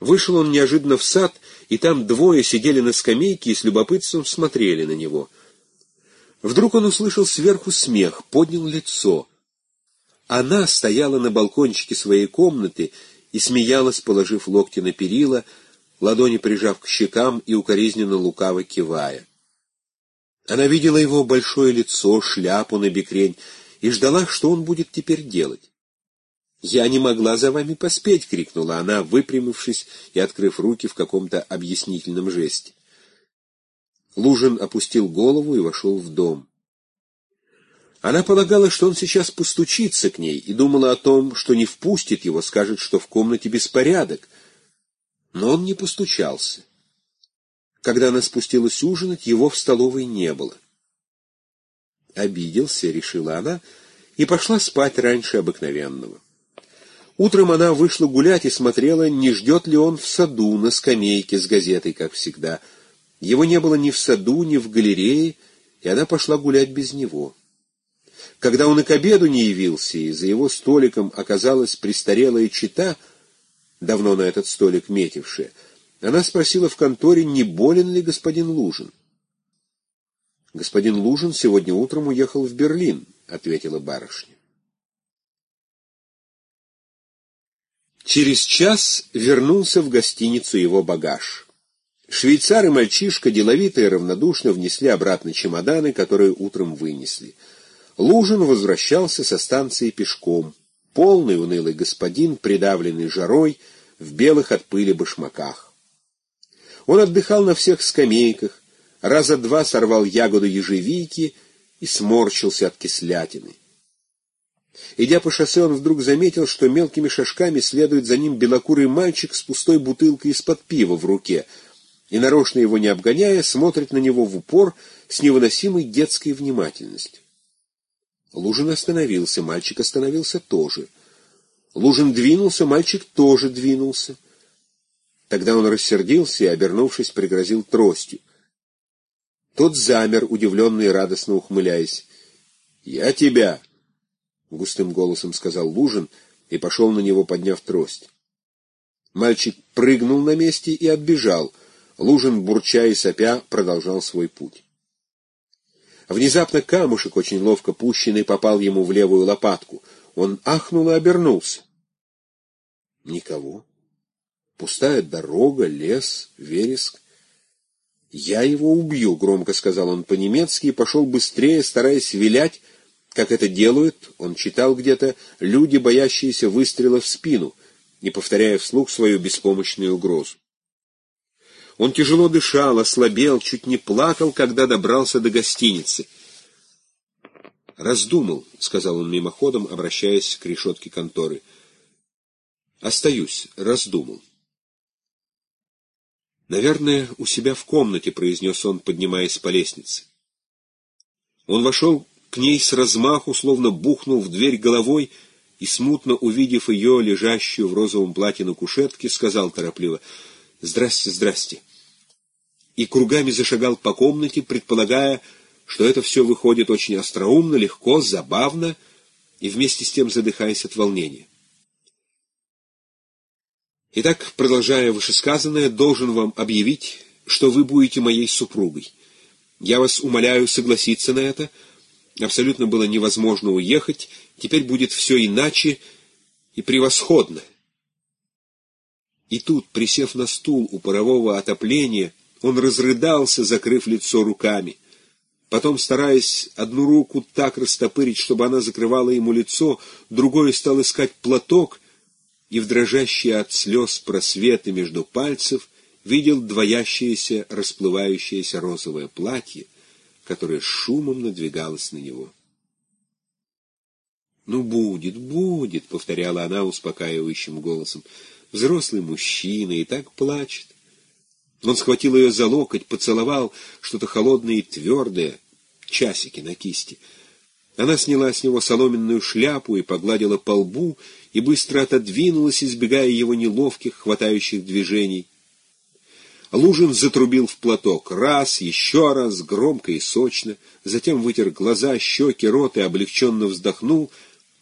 Вышел он неожиданно в сад, и там двое сидели на скамейке и с любопытством смотрели на него. Вдруг он услышал сверху смех, поднял лицо. Она стояла на балкончике своей комнаты и смеялась, положив локти на перила, ладони прижав к щекам и укоризненно лукаво кивая. Она видела его большое лицо, шляпу на бекрень, и ждала, что он будет теперь делать. «Я не могла за вами поспеть!» — крикнула она, выпрямившись и открыв руки в каком-то объяснительном жесте. Лужин опустил голову и вошел в дом. Она полагала, что он сейчас постучится к ней, и думала о том, что не впустит его, скажет, что в комнате беспорядок. Но он не постучался. Когда она спустилась ужинать, его в столовой не было. Обиделся, решила она, и пошла спать раньше обыкновенного. Утром она вышла гулять и смотрела, не ждет ли он в саду на скамейке с газетой, как всегда. Его не было ни в саду, ни в галерее, и она пошла гулять без него. Когда он и к обеду не явился, и за его столиком оказалась престарелая чита, давно на этот столик метившая, она спросила в конторе, не болен ли господин Лужин. «Господин Лужин сегодня утром уехал в Берлин», — ответила барышня. Через час вернулся в гостиницу его багаж. Швейцар и мальчишка деловито и равнодушно внесли обратно чемоданы, которые утром вынесли. Лужин возвращался со станции пешком. Полный унылый господин, придавленный жарой, в белых от пыли башмаках. Он отдыхал на всех скамейках, раза два сорвал ягоду ежевики и сморщился от кислятины. Идя по шоссе, он вдруг заметил, что мелкими шажками следует за ним белокурый мальчик с пустой бутылкой из-под пива в руке, и, нарочно его не обгоняя, смотрит на него в упор с невыносимой детской внимательностью. Лужин остановился, мальчик остановился тоже. Лужин двинулся, мальчик тоже двинулся. Тогда он рассердился и, обернувшись, пригрозил тростью. Тот замер, удивленный и радостно ухмыляясь. — Я тебя! — густым голосом сказал Лужин и пошел на него, подняв трость. Мальчик прыгнул на месте и отбежал. Лужин, бурча и сопя, продолжал свой путь. Внезапно камушек, очень ловко пущенный, попал ему в левую лопатку. Он ахнул и обернулся. Никого. Пустая дорога, лес, вереск. «Я его убью», — громко сказал он по-немецки и пошел быстрее, стараясь вилять, как это делают, он читал где-то, люди, боящиеся выстрела в спину, не повторяя вслух свою беспомощную угрозу. Он тяжело дышал, ослабел, чуть не плакал, когда добрался до гостиницы. «Раздумал», — сказал он мимоходом, обращаясь к решетке конторы. «Остаюсь, раздумал». «Наверное, у себя в комнате», — произнес он, поднимаясь по лестнице. Он вошел к ней с размаху, словно бухнул в дверь головой, и, смутно увидев ее, лежащую в розовом платье на кушетке, сказал торопливо «Здрасте, здрасте». И кругами зашагал по комнате, предполагая, что это все выходит очень остроумно, легко, забавно, и вместе с тем задыхаясь от волнения. Итак, продолжая вышесказанное, должен вам объявить, что вы будете моей супругой. Я вас умоляю согласиться на это. Абсолютно было невозможно уехать, теперь будет все иначе и превосходно. И тут, присев на стул у парового отопления, он разрыдался, закрыв лицо руками. Потом, стараясь одну руку так растопырить, чтобы она закрывала ему лицо, другой стал искать платок и в дрожащие от слез просветы между пальцев видел двоящееся, расплывающееся розовое платье, которое шумом надвигалось на него. «Ну, будет, будет», — повторяла она успокаивающим голосом. «Взрослый мужчина и так плачет». Он схватил ее за локоть, поцеловал что-то холодное и твердое, часики на кисти — она сняла с него соломенную шляпу и погладила по лбу, и быстро отодвинулась, избегая его неловких, хватающих движений. Лужин затрубил в платок раз, еще раз, громко и сочно, затем вытер глаза, щеки, рот и облегченно вздохнул,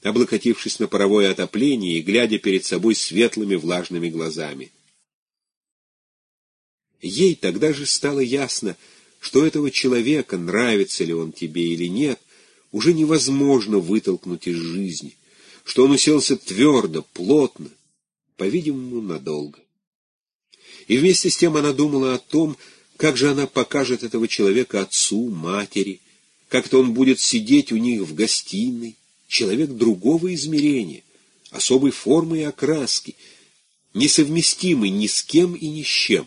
облокотившись на паровое отопление и глядя перед собой светлыми влажными глазами. Ей тогда же стало ясно, что этого человека, нравится ли он тебе или нет, уже невозможно вытолкнуть из жизни, что он уселся твердо, плотно, по-видимому, надолго. И вместе с тем она думала о том, как же она покажет этого человека отцу, матери, как-то он будет сидеть у них в гостиной, человек другого измерения, особой формы и окраски, несовместимый ни с кем и ни с чем.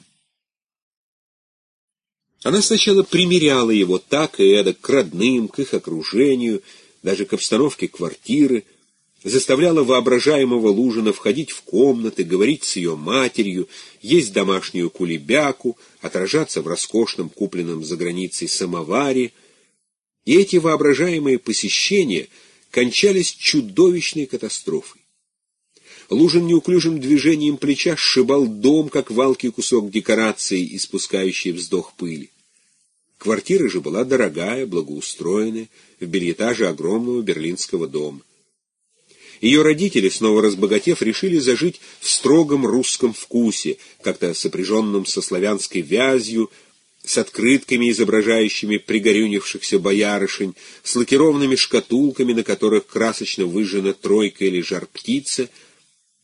Она сначала примеряла его так и эдак к родным, к их окружению, даже к обстановке квартиры, заставляла воображаемого Лужина входить в комнаты, говорить с ее матерью, есть домашнюю кулебяку, отражаться в роскошном купленном за границей самоваре. И эти воображаемые посещения кончались чудовищной катастрофой. Лужин неуклюжим движением плеча сшибал дом, как валкий кусок декорации, испускающий вздох пыли. Квартира же была дорогая, благоустроенная, в бельэтаже огромного берлинского дома. Ее родители, снова разбогатев, решили зажить в строгом русском вкусе, как-то сопряженном со славянской вязью, с открытками, изображающими пригорюнившихся боярышень, с лакированными шкатулками, на которых красочно выжжена тройка или жар-птица,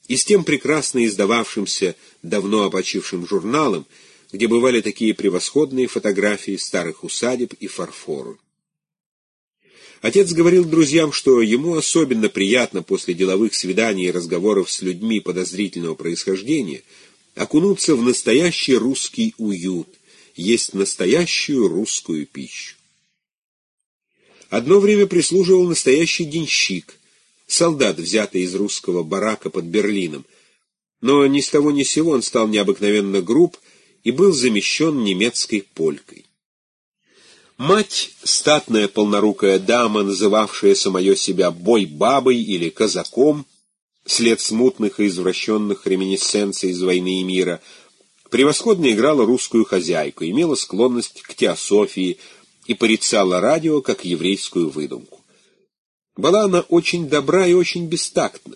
и с тем прекрасно издававшимся давно опочившим журналом, где бывали такие превосходные фотографии старых усадеб и фарфору. Отец говорил друзьям, что ему особенно приятно после деловых свиданий и разговоров с людьми подозрительного происхождения окунуться в настоящий русский уют, есть настоящую русскую пищу. Одно время прислуживал настоящий денщик, солдат, взятый из русского барака под Берлином, но ни с того ни с сего он стал необыкновенно груб и был замещен немецкой полькой. Мать, статная полнорукая дама, называвшая самое себя бой-бабой или казаком, след смутных и извращенных реминисценций из войны и мира, превосходно играла русскую хозяйку, имела склонность к теософии и порицала радио как еврейскую выдумку. Была она очень добра и очень бестактна,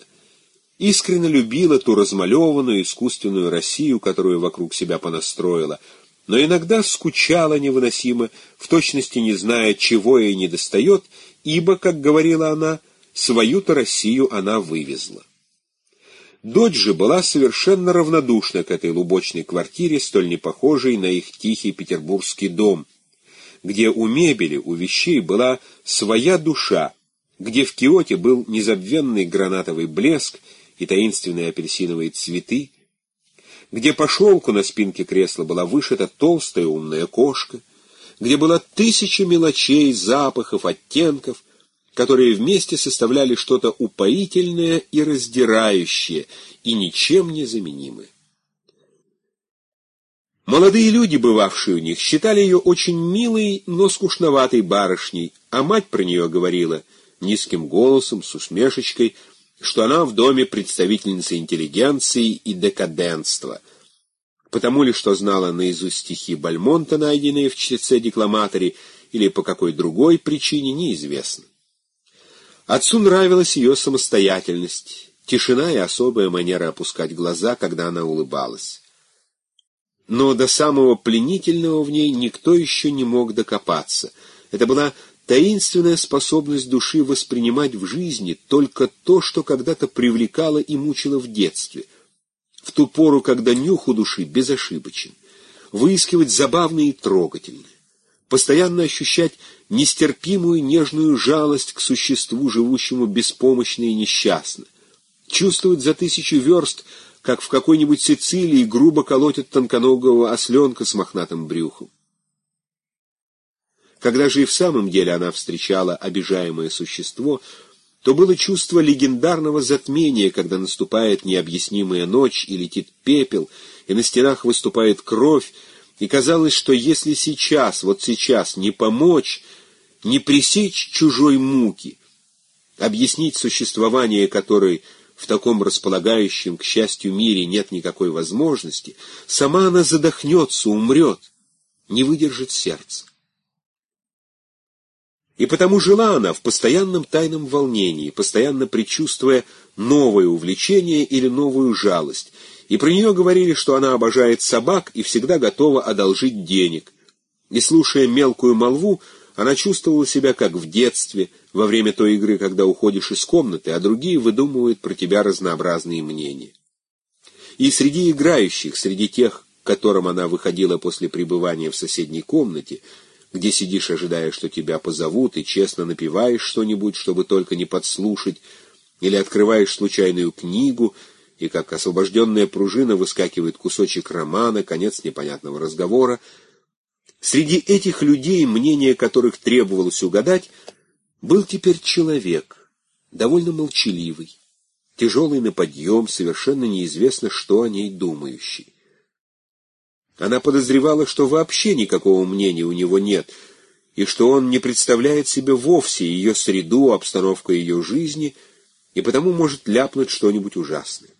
искренне любила ту размалеванную искусственную Россию, которую вокруг себя понастроила, но иногда скучала невыносимо, в точности не зная, чего ей недостает, ибо, как говорила она, свою-то Россию она вывезла. Дочь же была совершенно равнодушна к этой лубочной квартире, столь не похожей на их тихий петербургский дом, где у мебели, у вещей была своя душа, где в киоте был незабвенный гранатовый блеск и таинственные апельсиновые цветы, где по шелку на спинке кресла была вышита толстая умная кошка, где было тысяча мелочей, запахов, оттенков, которые вместе составляли что-то упоительное и раздирающее, и ничем не заменимое. Молодые люди, бывавшие у них, считали ее очень милой, но скучноватой барышней, а мать про нее говорила низким голосом, с усмешечкой, что она в доме представительница интеллигенции и декаденства, потому ли что знала наизусть стихи Бальмонта, найденные в чтеце-декламаторе, или по какой другой причине, неизвестно. Отцу нравилась ее самостоятельность, тишина и особая манера опускать глаза, когда она улыбалась. Но до самого пленительного в ней никто еще не мог докопаться. Это была таинственная способность души воспринимать в жизни только то, что когда-то привлекало и мучило в детстве, в ту пору, когда нюх у души безошибочен, выискивать забавное и трогательное, постоянно ощущать нестерпимую нежную жалость к существу, живущему беспомощно и несчастно, чувствовать за тысячу верст, как в какой-нибудь Сицилии грубо колотят тонконогого осленка с мохнатым брюхом. Когда же и в самом деле она встречала обижаемое существо, то было чувство легендарного затмения, когда наступает необъяснимая ночь и летит пепел, и на стенах выступает кровь, и казалось, что если сейчас, вот сейчас, не помочь, не пресечь чужой муки, объяснить существование которой в таком располагающем, к счастью, мире нет никакой возможности, сама она задохнется, умрет, не выдержит сердце. И потому жила она в постоянном тайном волнении, постоянно предчувствуя новое увлечение или новую жалость, И про нее говорили, что она обожает собак и всегда готова одолжить денег. И, слушая мелкую молву, она чувствовала себя как в детстве, во время той игры, когда уходишь из комнаты, а другие выдумывают про тебя разнообразные мнения. И среди играющих, среди тех, к которым она выходила после пребывания в соседней комнате, где сидишь, ожидая, что тебя позовут, и честно напиваешь что-нибудь, чтобы только не подслушать, или открываешь случайную книгу, и как освобожденная пружина выскакивает кусочек романа, конец непонятного разговора, Среди этих людей, мнение которых требовалось угадать, был теперь человек, довольно молчаливый, тяжелый на подъем, совершенно неизвестно, что о ней думающий. Она подозревала, что вообще никакого мнения у него нет, и что он не представляет себе вовсе ее среду, обстановку ее жизни, и потому может ляпнуть что-нибудь ужасное.